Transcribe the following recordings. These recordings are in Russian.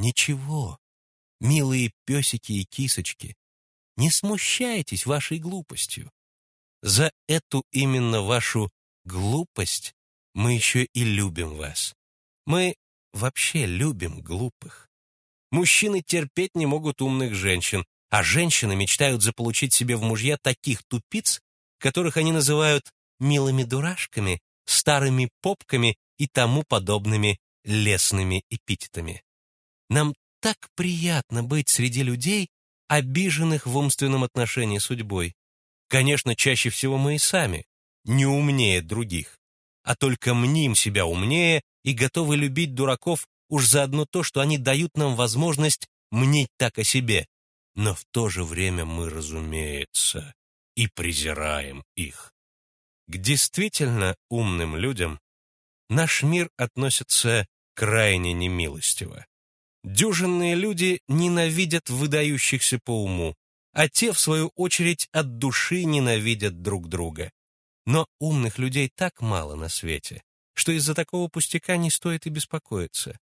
Ничего, милые песики и кисочки, не смущайтесь вашей глупостью. За эту именно вашу глупость мы еще и любим вас. Мы вообще любим глупых. Мужчины терпеть не могут умных женщин, а женщины мечтают заполучить себе в мужья таких тупиц, которых они называют милыми дурашками, старыми попками и тому подобными лесными эпитетами. Нам так приятно быть среди людей, обиженных в умственном отношении судьбой. Конечно, чаще всего мы и сами, не умнее других, а только мним себя умнее и готовы любить дураков уж за одно то, что они дают нам возможность мнить так о себе. Но в то же время мы, разумеется, и презираем их. К действительно умным людям наш мир относится крайне немилостиво. Дюжинные люди ненавидят выдающихся по уму, а те, в свою очередь, от души ненавидят друг друга. Но умных людей так мало на свете, что из-за такого пустяка не стоит и беспокоиться.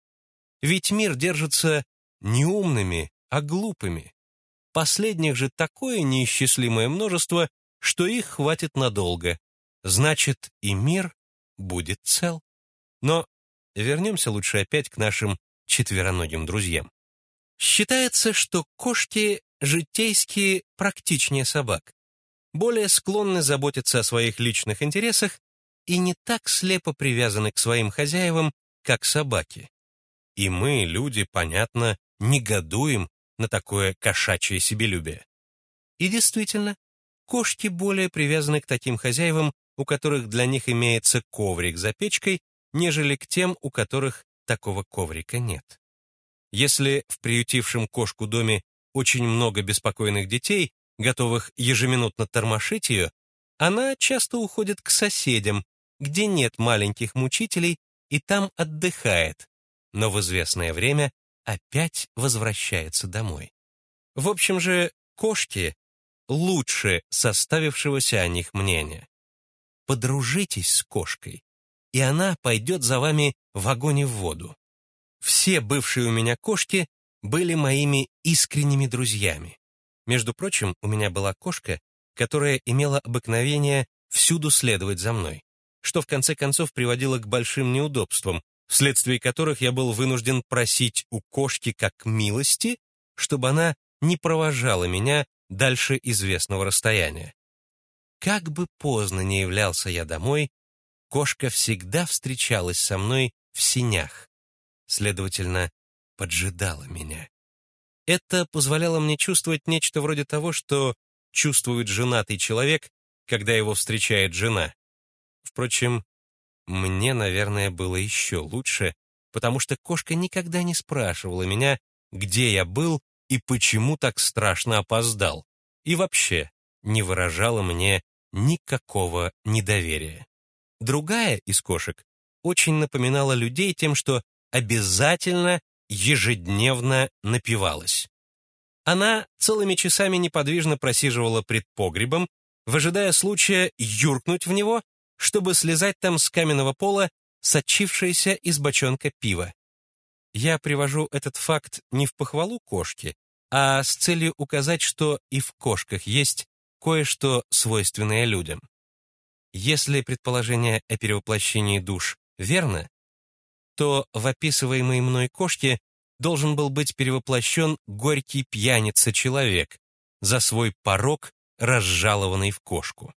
Ведь мир держится не умными, а глупыми. Последних же такое неисчислимое множество, что их хватит надолго. Значит, и мир будет цел. Но вернемся лучше опять к нашим четвероногим друзьям. Считается, что кошки житейские практичнее собак, более склонны заботиться о своих личных интересах и не так слепо привязаны к своим хозяевам, как собаки. И мы, люди, понятно, негодуем на такое кошачье себелюбие. И действительно, кошки более привязаны к таким хозяевам, у которых для них имеется коврик за печкой, нежели к тем, у которых такого коврика нет. Если в приютившем кошку доме очень много беспокойных детей, готовых ежеминутно тормошить ее, она часто уходит к соседям, где нет маленьких мучителей, и там отдыхает, но в известное время опять возвращается домой. В общем же, кошки лучше составившегося о них мнения. Подружитесь с кошкой, и она пойдет за вами в огонь и в воду. Все бывшие у меня кошки были моими искренними друзьями. Между прочим, у меня была кошка, которая имела обыкновение всюду следовать за мной, что в конце концов приводило к большим неудобствам, вследствие которых я был вынужден просить у кошки как милости, чтобы она не провожала меня дальше известного расстояния. Как бы поздно не являлся я домой, кошка всегда встречалась со мной в синях, следовательно, поджидала меня. Это позволяло мне чувствовать нечто вроде того, что чувствует женатый человек, когда его встречает жена. Впрочем, мне, наверное, было еще лучше, потому что кошка никогда не спрашивала меня, где я был и почему так страшно опоздал, и вообще не выражала мне никакого недоверия. Другая из кошек очень напоминала людей тем, что обязательно ежедневно напивалась. Она целыми часами неподвижно просиживала пред погребом, выжидая случая юркнуть в него, чтобы слезать там с каменного пола сочившееся из бочонка пива. Я привожу этот факт не в похвалу кошки, а с целью указать, что и в кошках есть кое-что свойственное людям. Если предположение о перевоплощении душ верно, то в описываемой мной кошке должен был быть перевоплощен горький пьяница-человек, за свой порог, разжалованный в кошку.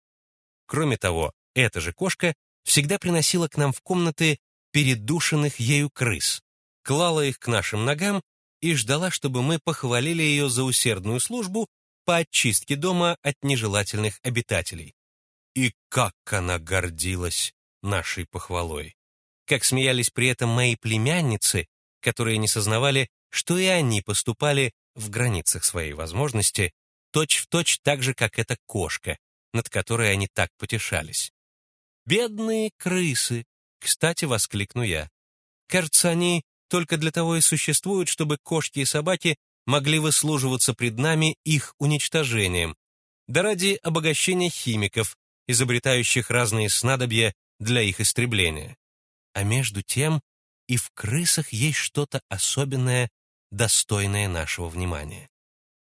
Кроме того, эта же кошка всегда приносила к нам в комнаты передушенных ею крыс, клала их к нашим ногам и ждала, чтобы мы похвалили ее за усердную службу по очистке дома от нежелательных обитателей. И как она гордилась нашей похвалой! Как смеялись при этом мои племянницы, которые не сознавали, что и они поступали в границах своей возможности, точь-в-точь точь так же, как эта кошка, над которой они так потешались. «Бедные крысы!» — кстати, воскликну я. Кажется, они только для того и существуют, чтобы кошки и собаки могли выслуживаться пред нами их уничтожением, да ради обогащения химиков, изобретающих разные снадобья для их истребления. А между тем и в крысах есть что-то особенное достойное нашего внимания.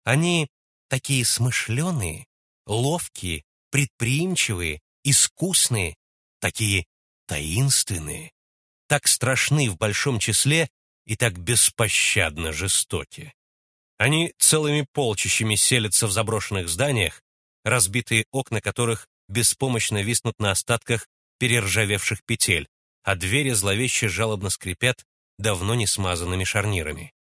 Они такие смышленые, ловкие, предприимчивые, искусные, такие таинственные, так страшны в большом числе и так беспощадно жестоки. Они целыми полчищами селятся в заброшенных зданиях, разбитые окна которых беспомощно виснут на остатках перержавевших петель, а двери зловеще жалобно скрипят давно не смазанными шарнирами.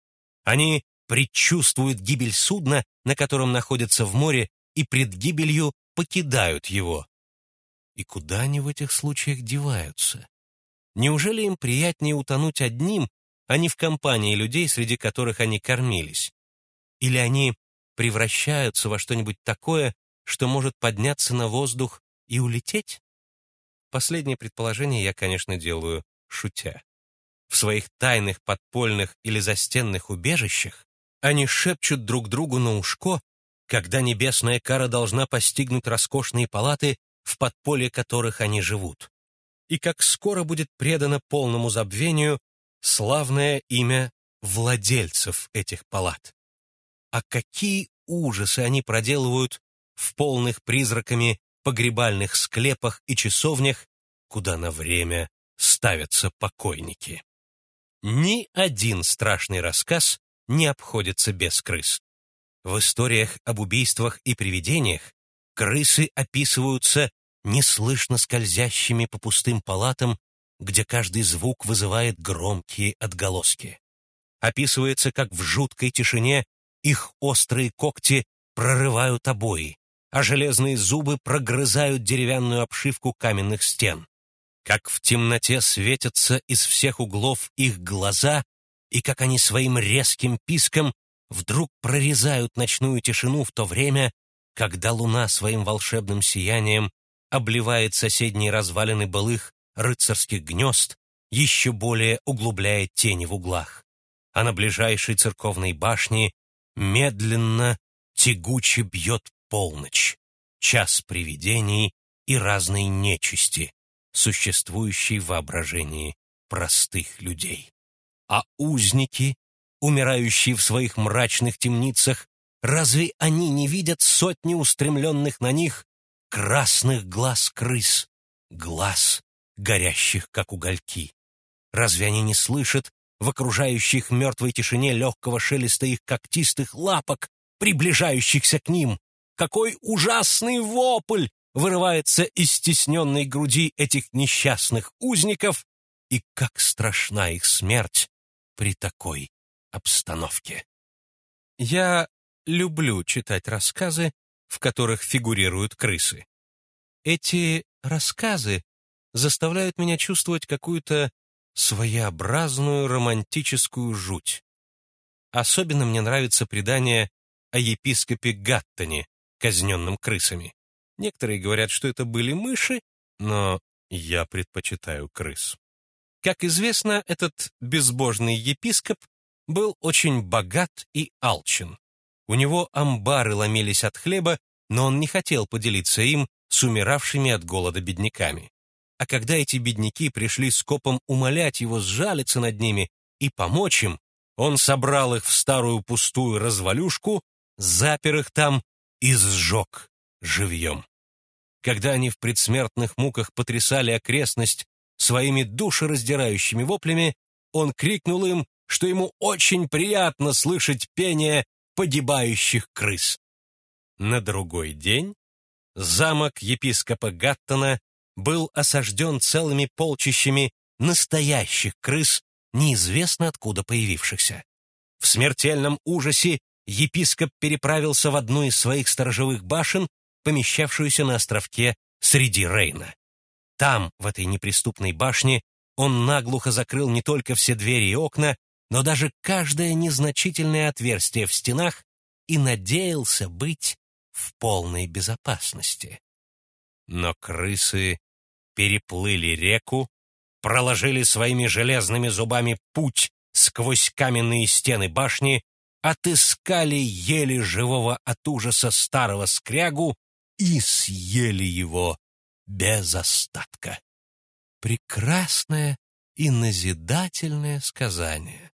Они предчувствуют гибель судна, на котором находятся в море, и пред гибелью покидают его. И куда они в этих случаях деваются? Неужели им приятнее утонуть одним, а не в компании людей, среди которых они кормились? Или они превращаются во что-нибудь такое, что может подняться на воздух и улететь? Последнее предположение я, конечно, делаю шутя. В своих тайных подпольных или застенных убежищах они шепчут друг другу на ушко, когда небесная кара должна постигнуть роскошные палаты, в подполье которых они живут, и как скоро будет предано полному забвению славное имя владельцев этих палат. А какие ужасы они проделывают в полных призраками погребальных склепах и часовнях, куда на время ставятся покойники. Ни один страшный рассказ не обходится без крыс. В историях об убийствах и привидениях крысы описываются неслышно скользящими по пустым палатам, где каждый звук вызывает громкие отголоски. Описывается, как в жуткой тишине их острые когти прорывают обои, а железные зубы прогрызают деревянную обшивку каменных стен. Как в темноте светятся из всех углов их глаза, и как они своим резким писком вдруг прорезают ночную тишину в то время, когда луна своим волшебным сиянием обливает соседние развалины былых рыцарских гнезд, еще более углубляя тени в углах. А на ближайшей церковной башне медленно, тягуче бьет полночь, час привидений и разной нечисти, существующей в воображении простых людей. А узники, умирающие в своих мрачных темницах, разве они не видят сотни устремленных на них красных глаз крыс, глаз, горящих, как угольки? Разве они не слышат в окружающих мертвой тишине легкого шелеста их когтистых лапок, приближающихся к ним? Какой ужасный вопль вырывается из стесненной груди этих несчастных узников, и как страшна их смерть при такой обстановке. Я люблю читать рассказы, в которых фигурируют крысы. Эти рассказы заставляют меня чувствовать какую-то своеобразную романтическую жуть. Особенно мне нравится предание о епископе Гаттоне, казненном крысами. Некоторые говорят, что это были мыши, но я предпочитаю крыс. Как известно, этот безбожный епископ был очень богат и алчен. У него амбары ломились от хлеба, но он не хотел поделиться им с умиравшими от голода бедняками. А когда эти бедняки пришли скопом умолять его сжалиться над ними и помочь им, он собрал их в старую пустую развалюшку, запер их там и сжег живьем. Когда они в предсмертных муках потрясали окрестность своими душераздирающими воплями, он крикнул им, что ему очень приятно слышать пение погибающих крыс. На другой день замок епископа Гаттона был осажден целыми полчищами настоящих крыс, неизвестно откуда появившихся. В смертельном ужасе епископ переправился в одну из своих сторожевых башен, помещавшуюся на островке среди Рейна. Там, в этой неприступной башне, он наглухо закрыл не только все двери и окна, но даже каждое незначительное отверстие в стенах и надеялся быть в полной безопасности. Но крысы переплыли реку, проложили своими железными зубами путь сквозь каменные стены башни, отыскали еле живого от ужаса старого скрягу и съели его без остатка. Прекрасное и назидательное сказание.